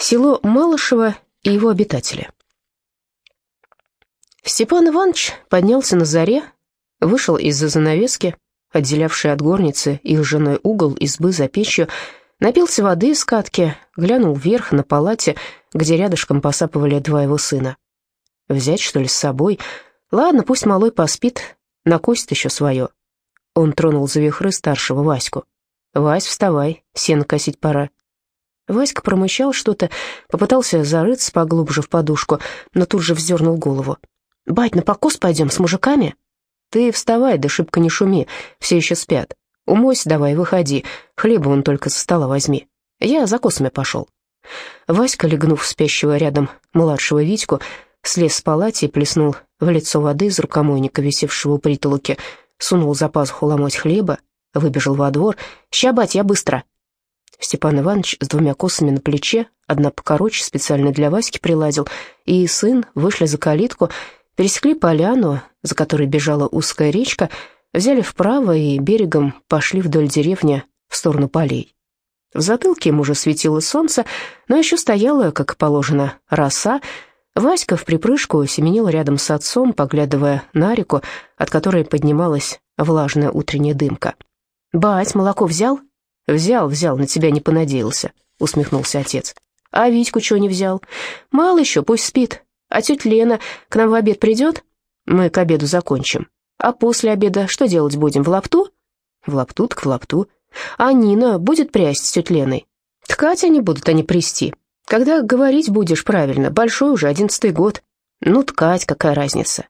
Село Малышево и его обитатели. Степан Иванович поднялся на заре, вышел из-за занавески, отделявшей от горницы их женой угол избы за печью, напился воды из катки, глянул вверх на палате, где рядышком посапывали два его сына. Взять, что ли, с собой? Ладно, пусть малой поспит, накосит еще свое. Он тронул за вихры старшего Ваську. «Вась, вставай, сено косить пора». Васька промычал что-то, попытался зарыться поглубже в подушку, но тут же вздернул голову. «Бать, на покос пойдем с мужиками?» «Ты вставай, да шибко не шуми, все еще спят. Умойся давай, выходи, хлеба вон только со стола возьми. Я за косами пошел». Васька, легнув спящего рядом младшего Витьку, слез с палати и плеснул в лицо воды из рукомойника, висевшего у притолоки, сунул за пазуху ломоть хлеба, выбежал во двор. «Ща, бать, я быстро!» Степан Иванович с двумя косами на плече, одна покороче, специально для Васьки приладил, и сын вышли за калитку, пересекли поляну, за которой бежала узкая речка, взяли вправо и берегом пошли вдоль деревни в сторону полей. В затылке им уже светило солнце, но еще стояла, как положено, роса. Васька в припрыжку семенил рядом с отцом, поглядывая на реку, от которой поднималась влажная утренняя дымка. «Бать, молоко взял?» «Взял, взял, на тебя не понадеялся», — усмехнулся отец. «А Витьку чего не взял? Мало еще, пусть спит. А тетя Лена к нам в обед придет? Мы к обеду закончим. А после обеда что делать будем, в лапту?» «В лапту, так в лапту. А Нина будет прясть с тетей Леной?» «Ткать они будут, а не прясти. Когда говорить будешь правильно, большой уже, одиннадцатый год. Ну, ткать, какая разница?»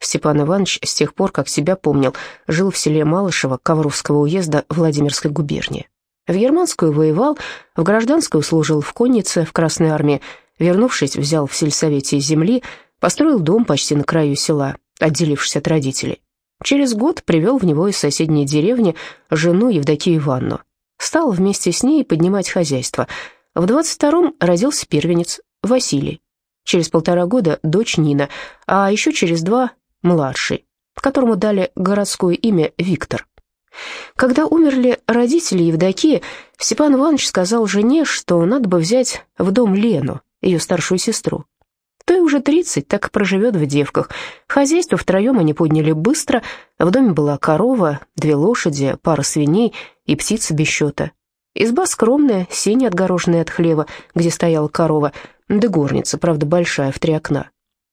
Степан Иванович с тех пор, как себя помнил, жил в селе Малышево Ковровского уезда Владимирской губернии. В германскую воевал, в гражданскую служил в коннице, в Красной армии. Вернувшись, взял в сельсовете земли, построил дом почти на краю села, отделившись от родителей. Через год привел в него из соседней деревни жену Евдокию Ивановну. Стал вместе с ней поднимать хозяйство. В 22-м родился первенец Василий. Через полтора года дочь Нина, а еще через два – младший, которому дали городское имя Виктор. Когда умерли родители Евдокии, Степан Иванович сказал жене, что надо бы взять в дом Лену, ее старшую сестру. Той уже тридцать, так и проживет в девках. Хозяйство втроем они подняли быстро. В доме была корова, две лошади, пара свиней и птица без счета. Изба скромная, сень отгороженная от хлева, где стояла корова, да горница, правда, большая, в три окна.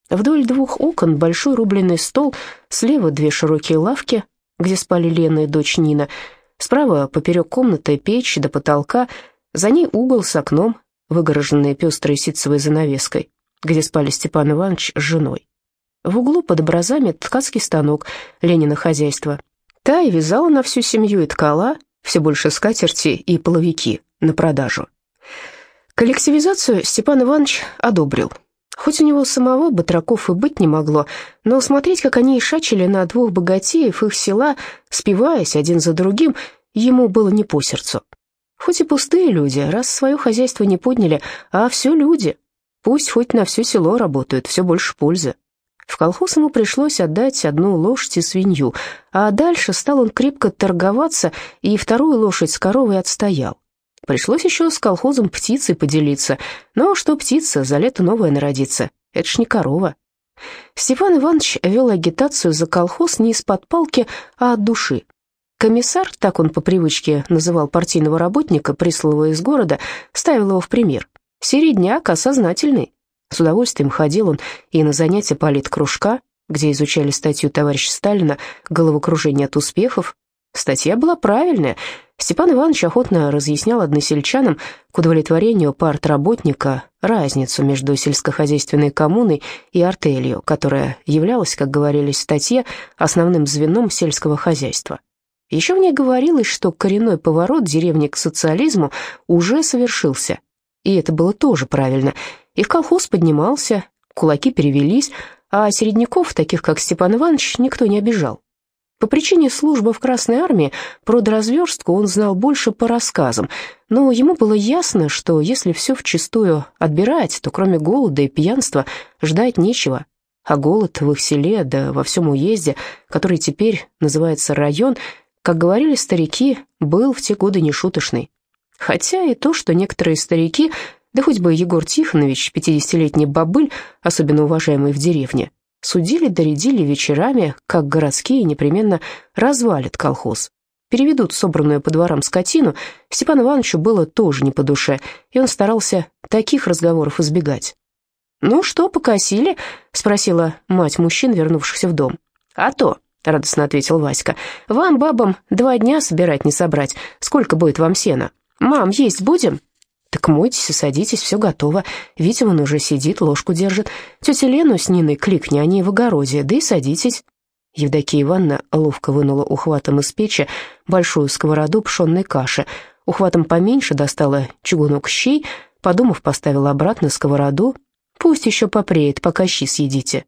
Вдоль двух окон большой рубленый стол, слева две широкие лавки, где спали Лена и дочь Нина. Справа поперек комнаты печь до потолка, за ней угол с окном, выгороженный пестрой ситцевой занавеской, где спали Степан Иванович с женой. В углу под образами ткацкий станок, Ленина хозяйство. Та и вязала на всю семью и ткала, все больше скатерти и половики на продажу. Коллективизацию Степан Иванович одобрил – Хоть у него самого батраков и быть не могло, но смотреть, как они ишачили на двух богатеев их села, спиваясь один за другим, ему было не по сердцу. Хоть и пустые люди, раз свое хозяйство не подняли, а все люди. Пусть хоть на все село работают, все больше пользы. В колхоз ему пришлось отдать одну лошадь и свинью, а дальше стал он крепко торговаться и вторую лошадь с коровой отстоял. Пришлось еще с колхозом птицей поделиться. Но что птица, за лето новая народится. Это ж не корова. Степан Иванович вел агитацию за колхоз не из-под палки, а от души. Комиссар, так он по привычке называл партийного работника, присланного из города, ставил его в пример. Середняк, осознательный. С удовольствием ходил он и на занятия политкружка, где изучали статью товарища Сталина «Головокружение от успехов». Статья была правильная, Степан Иванович охотно разъяснял односельчанам к удовлетворению партработника разницу между сельскохозяйственной коммуной и артелью, которая являлась, как говорили в статье, основным звеном сельского хозяйства. Еще в ней говорилось, что коренной поворот деревни к социализму уже совершился, и это было тоже правильно. И в колхоз поднимался, кулаки перевелись, а середняков, таких как Степан Иванович, никто не обижал. По причине службы в Красной армии продразверстку он знал больше по рассказам, но ему было ясно, что если все вчистую отбирать, то кроме голода и пьянства ждать нечего. А голод в их селе, да во всем уезде, который теперь называется район, как говорили старики, был в те годы нешуточный. Хотя и то, что некоторые старики Да хоть бы Егор Тихонович, пятидесятилетний бобыль, особенно уважаемый в деревне, судили доредили вечерами, как городские непременно развалят колхоз. Переведут собранную по дворам скотину, Степану Ивановичу было тоже не по душе, и он старался таких разговоров избегать. «Ну что, покосили?» — спросила мать мужчин, вернувшихся в дом. «А то», — радостно ответил Васька, — «вам, бабам, два дня собирать не собрать. Сколько будет вам сена? Мам, есть будем?» «Так мойтесь и садитесь, все готово. Витя вон уже сидит, ложку держит. Тетя Лену с Ниной кликни, они в огороде, да и садитесь». Евдокия Ивановна ловко вынула ухватом из печи большую сковороду пшенной каши. Ухватом поменьше достала чугунок щей, подумав, поставила обратно сковороду. «Пусть еще попреет, пока щи съедите».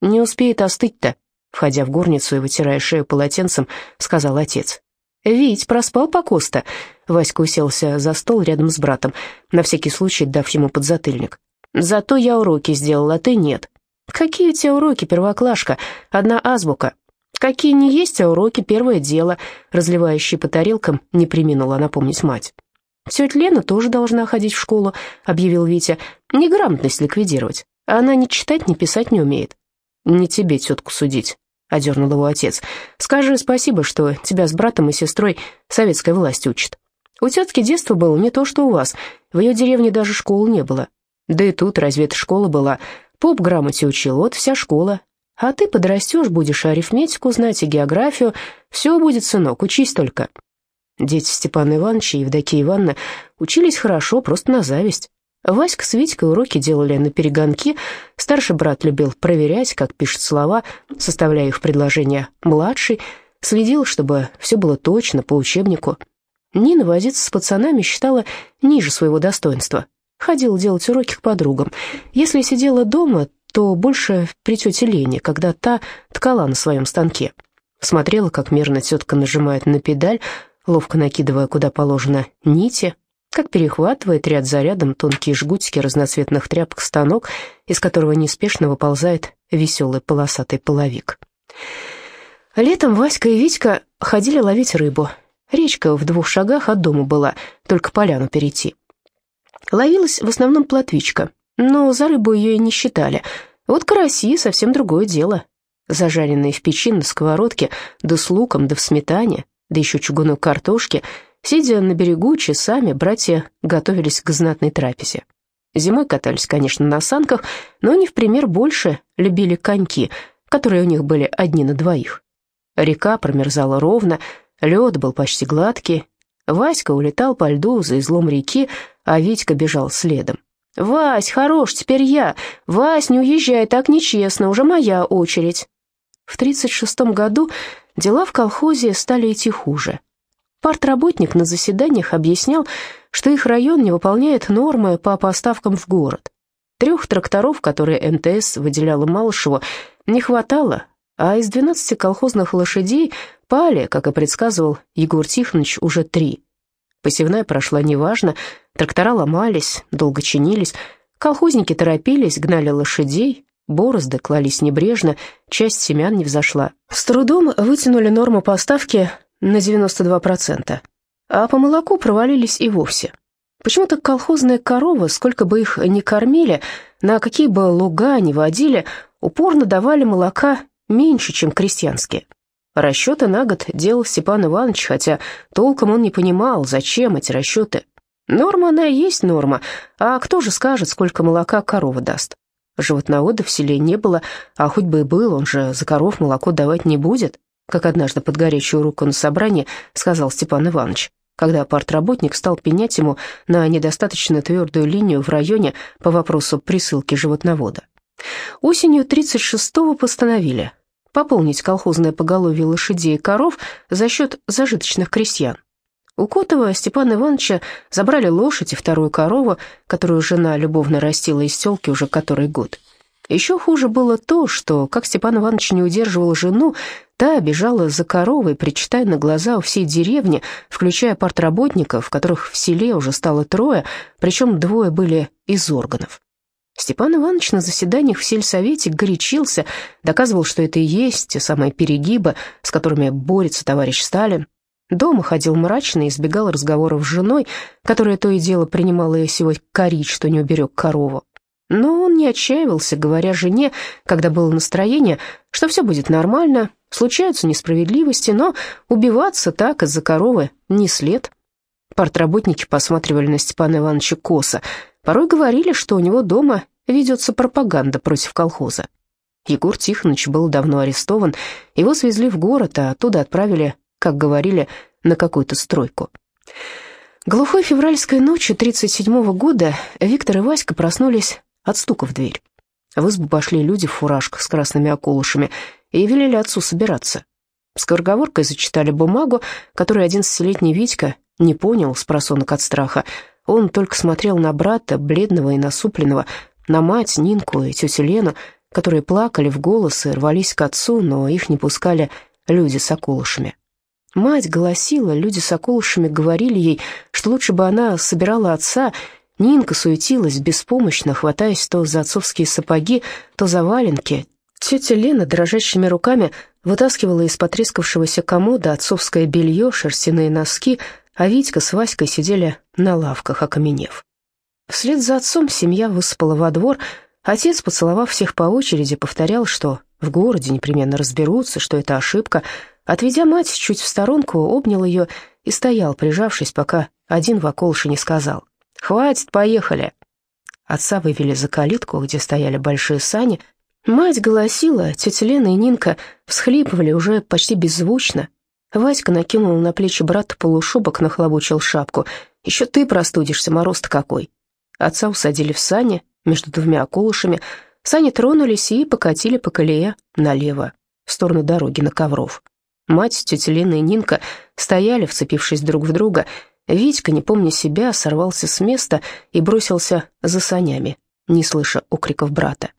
«Не успеет остыть-то», входя в горницу и вытирая шею полотенцем, сказал отец. «Вить, проспал покоста?» Васька уселся за стол рядом с братом, на всякий случай дав ему подзатыльник. «Зато я уроки сделал, а ты нет». «Какие у тебя уроки, первоклашка? Одна азбука». «Какие не есть, а уроки — первое дело», разливающий по тарелкам, не приминула напомнить мать. «Тетя Лена тоже должна ходить в школу», — объявил Витя. «Неграмотность ликвидировать. Она ни читать, ни писать не умеет». «Не тебе тетку судить», одернул его отец. «Скажи спасибо, что тебя с братом и сестрой советская власть учит. У тетки детство было не то, что у вас. В ее деревне даже школы не было. Да и тут разве это школа была? Поп грамоте учил, вот вся школа. А ты подрастешь, будешь арифметику знать и географию. Все будет, сынок, учись только». Дети Степана Ивановича и Евдокия Ивановна учились хорошо, просто на зависть. Васька с Витькой уроки делали на перегонки. Старший брат любил проверять, как пишет слова, составляя их предложения. Младший следил, чтобы все было точно, по учебнику. Нина возиться с пацанами считала ниже своего достоинства. Ходила делать уроки к подругам. Если сидела дома, то больше при тете Лене, когда та ткала на своем станке. Смотрела, как мерно тетка нажимает на педаль, ловко накидывая куда положено нити, как перехватывает ряд за рядом тонкие жгутики разноцветных тряпок станок, из которого неспешно выползает веселый полосатый половик. Летом Васька и Витька ходили ловить рыбу. Речка в двух шагах от дома была, только поляну перейти. Ловилась в основном плотвичка, но за рыбу ее и не считали. Вот караси — совсем другое дело. Зажаренные в печи на сковородке, да с луком, да в сметане, да еще чугунок картошки — Сидя на берегу часами, братья готовились к знатной трапезе. Зимой катались, конечно, на санках, но не в пример больше любили коньки, которые у них были одни на двоих. Река промерзала ровно, лед был почти гладкий. Васька улетал по льду за излом реки, а Витька бежал следом. «Вась, хорош, теперь я! Вась, не уезжай, так нечестно, уже моя очередь!» В 36-м году дела в колхозе стали идти хуже. Партработник на заседаниях объяснял, что их район не выполняет нормы по поставкам в город. Трех тракторов, которые МТС выделяла Малышеву, не хватало, а из 12 колхозных лошадей пали, как и предсказывал Егор Тихонович, уже три. Посевная прошла неважно, трактора ломались, долго чинились, колхозники торопились, гнали лошадей, борозды клались небрежно, часть семян не взошла. С трудом вытянули норму поставки на 92%, а по молоку провалились и вовсе. Почему-то колхозная корова, сколько бы их ни кормили, на какие бы луга ни водили, упорно давали молока меньше, чем крестьянские. Расчеты на год делал Степан Иванович, хотя толком он не понимал, зачем эти расчеты. Норма она и есть норма, а кто же скажет, сколько молока корова даст? Животновода в селе не было, а хоть бы и был, он же за коров молоко давать не будет как однажды под горячую руку на собрании сказал Степан Иванович, когда партработник стал пенять ему на недостаточно твердую линию в районе по вопросу присылки животновода. Осенью 36-го постановили пополнить колхозное поголовье лошадей и коров за счет зажиточных крестьян. У Котова Степана Ивановича забрали лошадь и вторую корову, которую жена любовно растила из селки уже который год. Еще хуже было то, что, как Степан Иванович не удерживал жену, та бежала за коровой, причитая на глаза у всей деревни, включая партработников, которых в селе уже стало трое, причем двое были из органов. Степан Иванович на заседаниях в сельсовете горячился, доказывал, что это и есть те самые перегибы, с которыми борется товарищ Сталин. Дома ходил мрачно и избегал разговоров с женой, которая то и дело принимала сегодня корить, что не уберег корову. Но он не отчаивался, говоря жене, когда было настроение, что все будет нормально, случаются несправедливости, но убиваться так из-за коровы не след. Партработники посматривали на Степана Ивановича косо, порой говорили, что у него дома ведется пропаганда против колхоза. Егор Тихонович был давно арестован, его свезли в город, а оттуда отправили, как говорили, на какую-то стройку. Глухой февральской ночью 37-го года Виктор и Васька проснулись от стука в дверь. В избу пошли люди в фуражках с красными околышами и велели отцу собираться. Скороговоркой зачитали бумагу, которую одиннадцатилетний Витька не понял с просонок от страха. Он только смотрел на брата, бледного и насупленного, на мать, Нинку и тетю Лену, которые плакали в голос и рвались к отцу, но их не пускали люди с околышами. Мать голосила, люди с околышами говорили ей, что лучше бы она собирала отца Нинка суетилась беспомощно, хватаясь то за отцовские сапоги, то за валенки. Тетя Лена дрожащими руками вытаскивала из потрескавшегося комода отцовское белье, шерстяные носки, а Витька с Васькой сидели на лавках, окаменев. Вслед за отцом семья высыпала во двор. Отец, поцеловав всех по очереди, повторял, что в городе непременно разберутся, что это ошибка. Отведя мать чуть в сторонку, обнял ее и стоял, прижавшись, пока один в околше не сказал. «Хватит, поехали!» Отца вывели за калитку, где стояли большие сани. Мать голосила, тетя Лена и Нинка всхлипывали уже почти беззвучно. Васька накинул на плечи брата полушубок, нахлобучил шапку. «Еще ты простудишься, мороз-то какой!» Отца усадили в сани между двумя околышами. Сани тронулись и покатили по колее налево, в сторону дороги на Ковров. Мать, тетя Лена и Нинка стояли, вцепившись друг в друга, Витька, не помня себя, сорвался с места и бросился за санями, не слыша окриков брата.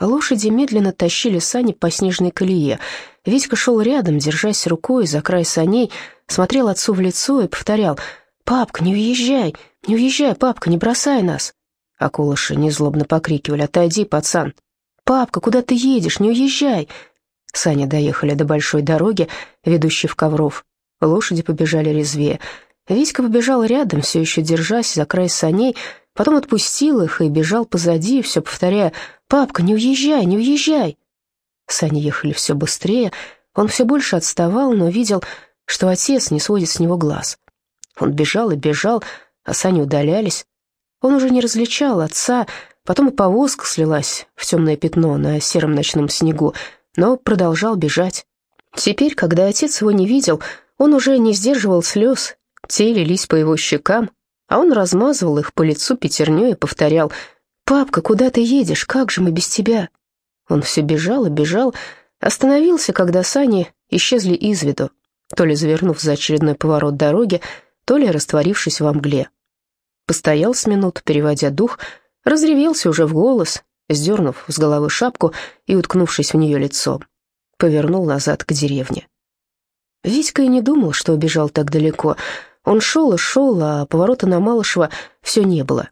Лошади медленно тащили сани по снежной колее. Витька шел рядом, держась рукой за край саней, смотрел отцу в лицо и повторял «Папка, не уезжай, не уезжай, папка, не бросай нас!» А колыши незлобно покрикивали «Отойди, пацан!» «Папка, куда ты едешь? Не уезжай!» Сани доехали до большой дороги, ведущей в Ковров. Лошади побежали резвее. Витька побежал рядом, все еще держась за край саней, потом отпустил их и бежал позади, все повторяя «Папка, не уезжай, не уезжай!» Сани ехали все быстрее, он все больше отставал, но видел, что отец не сводит с него глаз. Он бежал и бежал, а сани удалялись. Он уже не различал отца, потом и повозка слилась в темное пятно на сером ночном снегу, но продолжал бежать. Теперь, когда отец его не видел, он уже не сдерживал слез те лились по его щекам, а он размазывал их по лицу пятерней и повторял «Папка, куда ты едешь? Как же мы без тебя?» Он все бежал и бежал, остановился, когда сани исчезли из виду, то ли завернув за очередной поворот дороги, то ли растворившись во мгле. Постоял с минут, переводя дух, разревелся уже в голос, сдернув с головы шапку и уткнувшись в нее лицом. Повернул назад к деревне. Витька и не думал, что убежал так далеко — он шел и шел, а поворота на Малышева все не было.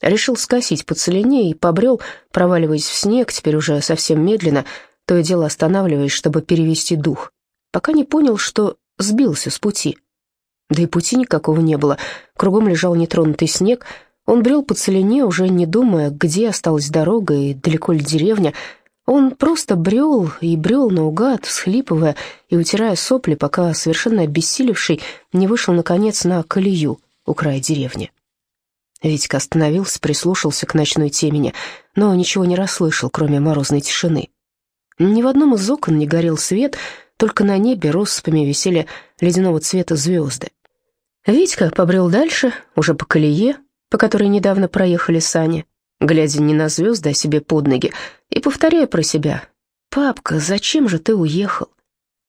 Решил скосить по целине и побрел, проваливаясь в снег, теперь уже совсем медленно, то и дело останавливаясь, чтобы перевести дух, пока не понял, что сбился с пути. Да и пути никакого не было, кругом лежал нетронутый снег, он брел по целине, уже не думая, где осталась дорога и далеко ли деревня, он просто брел и брел наугад, всхлипывая и утирая сопли, пока, совершенно обессилевший, не вышел, наконец, на колею у края деревни. Витька остановился, прислушался к ночной темени, но ничего не расслышал, кроме морозной тишины. Ни в одном из окон не горел свет, только на небе россыпями висели ледяного цвета звезды. Витька побрел дальше, уже по колее, по которой недавно проехали сани глядя не на звезды, а себе под ноги, и повторяя про себя. «Папка, зачем же ты уехал?